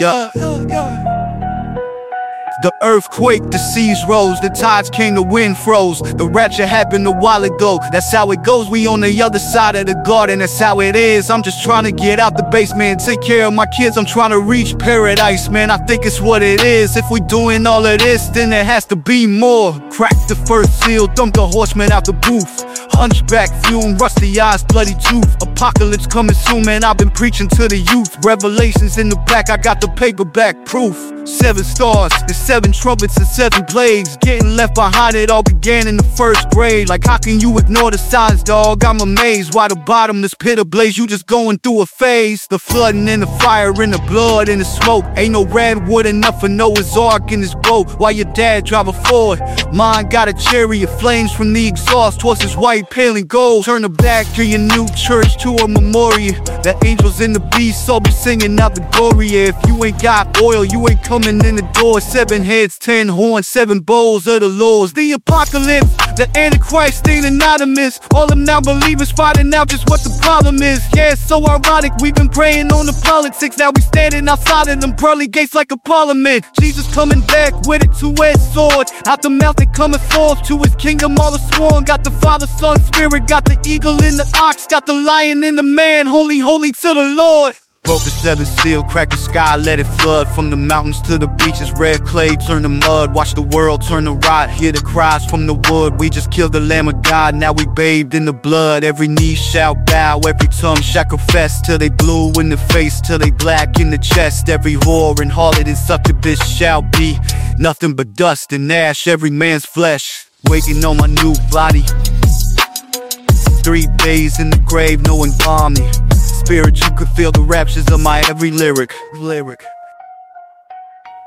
Yeah. yeah, yeah. The earthquake, the seas rose, the tides came, the wind froze. The rapture happened a while ago. That's how it goes. We on the other side of the garden. That's how it is. I'm just trying to get out the basement, take care of my kids. I'm trying to reach paradise, man. I think it's what it is. If we doing all of this, then there has to be more. Crack the first seal, dump the horseman out the booth. Hunchback, fume, rusty eyes, bloody tooth. Apocalypse coming soon, man. I've been preaching to the youth. Revelations in the back, I got the paperback proof. Seven stars, and seven trumpets and seven plagues. Getting left behind, it all began in the first grade. Like, how can you ignore the signs, dog? I'm amazed why the bottomless pit ablaze. You just going through a phase. The flooding and the fire and the blood and the smoke. Ain't no redwood enough for Noah's Ark in his boat. While your dad drive a Ford, mine got a chariot. Flames from the exhaust towards his white paling gold. Turn the back to your new church to a memorial. The angels and the beasts all be singing out the Gloria. If you ain't got oil, you ain't coming in the door. Seven heads, ten horns, seven bowls of the lords. The apocalypse, the antichrist ain't anonymous. All them now believers finding out just what the problem is. Yeah, it's so ironic. We've been praying on the politics. Now we standing outside of them pearly gates like a parliament. Jesus coming back with a two-edged sword. Out the mouth it coming forth to his kingdom all the sworn. Got the Father, Son, Spirit, got the eagle in the ox, got the lion in the man. Holy, holy to the Lord. Broke the seventh seal, crack the sky, let it flood. From the mountains to the beaches, red clay turn to mud. Watch the world turn to rot, hear the cries from the wood. We just killed the lamb of God, now we bathed in the blood. Every knee shall bow, every tongue shall confess. Till they blue in the face, till they black in the chest. Every whore and harlot and succubus shall be Nothing but dust and ash, every man's flesh Waking on my new body. Three days in the grave, no one bomb me Spirit, you could feel the raptures of my every lyric. Lyric.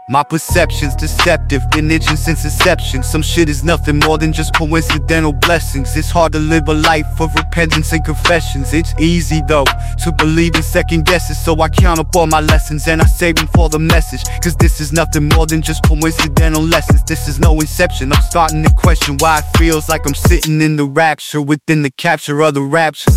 My perception's deceptive, been itching since inception. Some shit is nothing more than just coincidental blessings. It's hard to live a life of repentance and confessions. It's easy though to believe in second guesses, so I count up all my lessons and I save them for the message. Cause this is nothing more than just coincidental lessons. This is no inception. I'm starting to question why it feels like I'm sitting in the rapture within the capture of the rapture.